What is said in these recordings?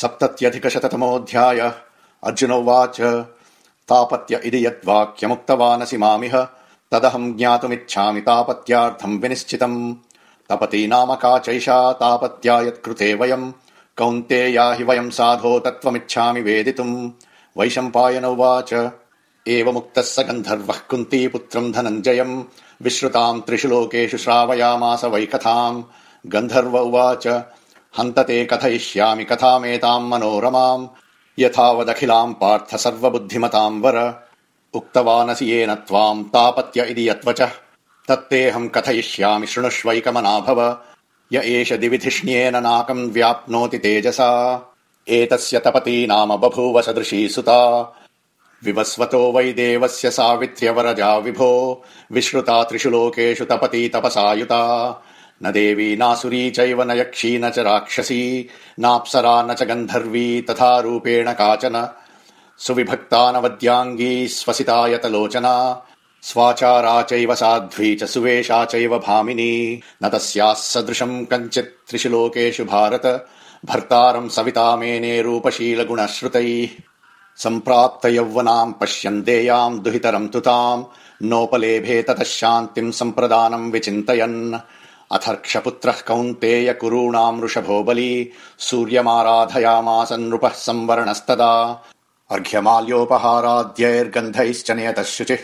सप्तत्यधिकशततमोऽध्याय। अर्जुन उवाच। तापत्य इति यद्वाक्यमुक्तवानसि मामिह। तदहम् ज्ञातुमिच्छामि तापत्यार्थम् विनिश्चितम्। तपती नाम का चैषा तापत्या यत्कृते वयम्। कौन्तेया हि वयम् साधो तत्त्वमिच्छामि वेदितुम्। वैशम्पायन उवाच। एवमुक्तः स गन्धर्वः कुन्तीपुत्रम् धनञ्जयम्। विश्रुताम् त्रिषु लोकेषु श्रावयामास वै कथाम्। गन्धर्व उवाच हन्त ते कथयिष्यामि कथामेताम् मनोरमाम् यथावदखिलाम् पार्थ सर्वबुद्धिमताम् वर। उक्तवानसि येन त्वाम् तापत्य इति यत्वचः। तत्तेऽहम् कथयिष्यामि शृणुष्वैकमनाभव। य एष दिविधिष्ण्येन नाकम् व्याप्नोति तेजसा। एतस्य तपती नाम बभूव सदृशी सुता। विवस्वतो वै देवस्य सावित्र्यवरजा विभो। विश्रुता त्रिषु लोकेषु तपती तपसायुता न देवी नासुरी चैव न यक्षी न च राक्षसी नाप्सरा न च गन्धर्वी तथा रूपेण काचन। सुविभक्ता न वद्याङ्गी स्वसितायतलोचना स्वाचारा चैव साध्वी च सुवेशा चैव भामिनी। न तस्याः सदृशम् कञ्चित् त्रिषु लोकेषु भारत भर्तारम् सविता मेने रूपशीलगुणश्रुतैः। सम्प्राप्त यौवनाम् पश्यन् देयाम् दुहितरम् तुताम् नोपलेभे ततः शान्तिम् सम्प्रदानम् विचिन्तयन् अथर्क्षपुत्रः कौन्तेय कुरूणाम् वृषभो बली सूर्यमाराधयामास नृपः संवरणस्तदा। अर्घ्यमाल्योपहाराद्यैर्गन्धैश्च नियतः शुचिः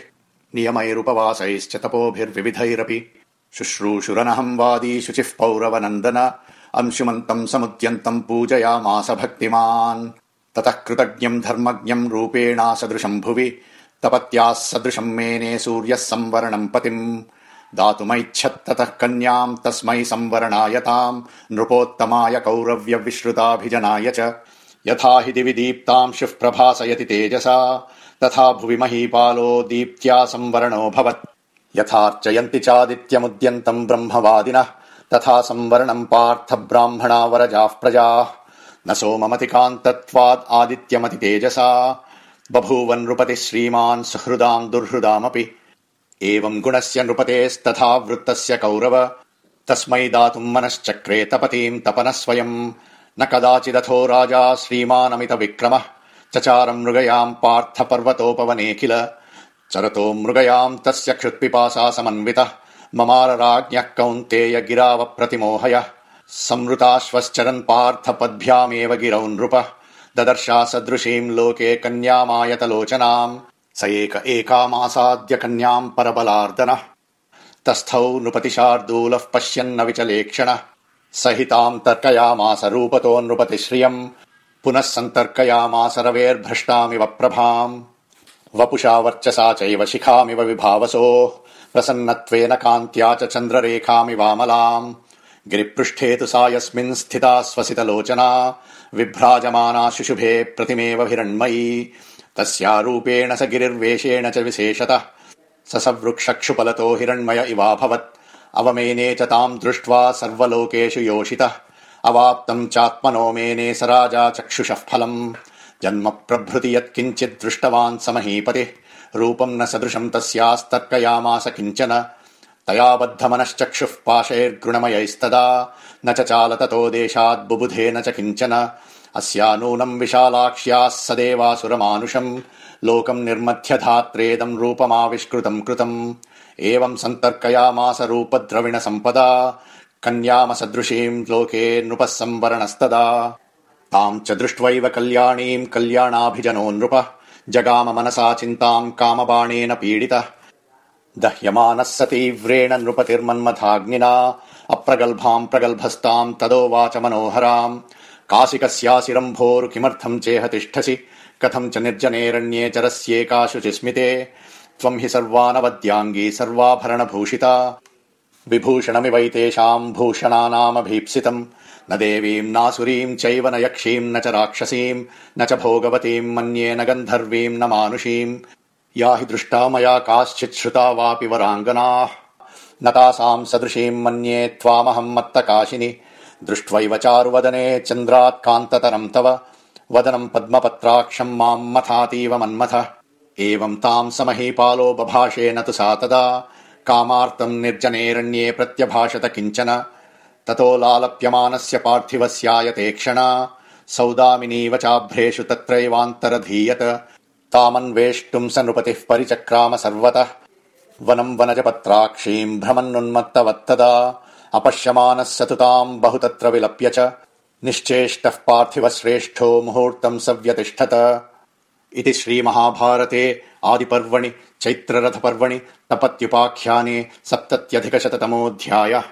नियमैरुपवासैश्च तपोभिर्विविधैरपि। शुश्रूषुरनहम् वादी शुचिः पौरवनन्दन अंशुमन्तम् समुद्यन्तम् पूजयामास भक्तिमान्। ततः कृतज्ञम् धर्मज्ञम् रूपेणा सदृशम् भुवि तपत्याः सदृशम् मेने सूर्यः संवरणम् पतिम् दातुमैच्छत्ततः कन्याम् तस्मै संवरणायताम् नृपोत्तमाय कौरव्य विश्रुताभिजनाय च। यथा हि दिवि दीप्तांशुः प्रभासयति तेजसा तथा भुवि महीपालो दीप्त्या संवरणोऽभवत् यथार्चयन्ति चादित्यमुद्यन्तम् ब्रह्मवादिनः तथा संवरणम् पार्थ ब्राह्मणा वरजाः प्रजाः। न सोममतिकान्तत्वाद् आदित्यमति तेजसा बभूव नृपतिः श्रीमान् सुहृदाम् दुर्हृदामपि एवम् गुणस्य नृपतेस्तथा वृत्तस्य कौरव। तस्मै दातुम् मनश्चक्रे तपतीम् तपनः स्वयम् न कदाचिदथो राजा श्रीमानमित विक्रमः चचारम् मृगयाम् पार्थ पर्वतोपवने किल चरतो मृगयाम् तस्य क्षुत्पिपासा समन्वितः। ममार राज्ञः कौन्तेय गिराव प्रतिमोहय संवृताश्वश्चरन् पार्थ पद्भ्यामेव गिरौ नृपः। ददर्शा सदृशीम् लोके कन्यामायतलोचनाम् स एक एकामासाद्य कन्याम् परबलार्दनः। तस्थौ नृपतिशार्दूलः पश्यन्न विचलेक्षणः। सहिताम् तर्कयामास रूपतो नृपतिश्रियम्। पुनः सन्तर्कयामास रवेर्भ्रष्टामिव प्रभाम्। वपुषा वर्चसा चैव शिखामिव विभावसोः। प्रसन्नत्वेन कान्त्या च चन्द्ररेखामिवामलाम्। गिरिपृष्ठे तु सा यस्मिन् स्थिता स्वसितलोचना। विभ्राजमाना शुशुभे प्रतिमेव हिरण्मयी तस्यारूपेण स गिरिर्वेषेण च विशेषतः। स सवृक्षक्षुपलतो हिरण्मय इवाभवत्। अवमेने च ताम् दृष्ट्वा सर्वलोकेषु योषितः। अवाप्तम् चात्मनो मेने स राजा चक्षुषः फलम्। जन्म प्रभृति यत्किञ्चित् दृष्टवान् स महीपतिः। रूपम् न सदृशम् तस्यास्तर्कयामास किञ्चन। तया बद्धमनश्चक्षुः पाशैर्गृणमयैस्तदा। न च चाल ततो देशात् बुबुधेन च किञ्चन अस्या नूनम् विशालाक्ष्याः सदेवासुरमानुषम् लोकम् निर्मध्य धात्रेदम् रूपमाविष्कृतम् कृतम्। एवम् सन्तर्कयामास रूपद्रविण सम्पदा कन्यामसदृशीम् लोके नृपः संवरणस्तदा ताम् च दृष्ट्वैव कल्याणीम् कल्याणाभिजनो नृपः जगाम मनसा चिन्ताम् कामबाणेन पीडितः। दह्यमानः स तीव्रेण नृपतिर्मन्मथाग्निना अप्रगल्भाम् प्रगल्भस्ताम् तदोवाच मनोहराम् कासिकस्यासिरम्भोरु किमर्थम् चेह तिष्ठसि? कथम् च निर्जनेरण्ये चरस्येकाशु चिस्मिते त्वम् हि सर्वानवद्याङ्गी सर्वाभरणभूषिता। विभूषणमिवैतेषाम् भूषणानामभीप्सितम्। न देवीम् नासुरीम् चैव न यक्षीम् न च राक्षसीम् न च भोगवतीम् मन्ये न गन्धर्वीम् न मानुषीम् या हि दृष्टा मया काश्चित् श्रुता वापि वराङ्गनाः। न तासाम् सदृशीम् मन्ये त्वामहम् मत्तकाशिनि दृष्ट्वैव चारुवदने चन्द्रात् कान्ततरम् तव। वदनम् पद्मपत्राक्षम् माम् मथातीव मन्मथ। एवम् ताम् समहीपालो बभाषेन तु सा तदा। कामार्तम् निर्जनेरण्ये प्रत्यभाषत किञ्चन। ततो लालप्यमानस्य पार्थिवस्यायते क्षणा। सौदामिनीव चाभ्रेषु तत्रैवान्तरधीयत। तामन्वेष्टुम् स नृपतिः परिचक्राम सर्वतः। वनम् वनजपत्राक्षीम् भ्रमन्नुन्मत्तवत्तदा अपश्यमानः स तु ताम् बहु तत्र विलप्य च। निश्चेष्टः पार्थिव श्रेष्ठो मुहूर्तम् स व्यतिष्ठत इति श्रीमहाभारते आदिपर्वणि चैत्ररथपर्वणि तपत्युपाख्याने सप्तत्यधिकशततमोऽध्यायः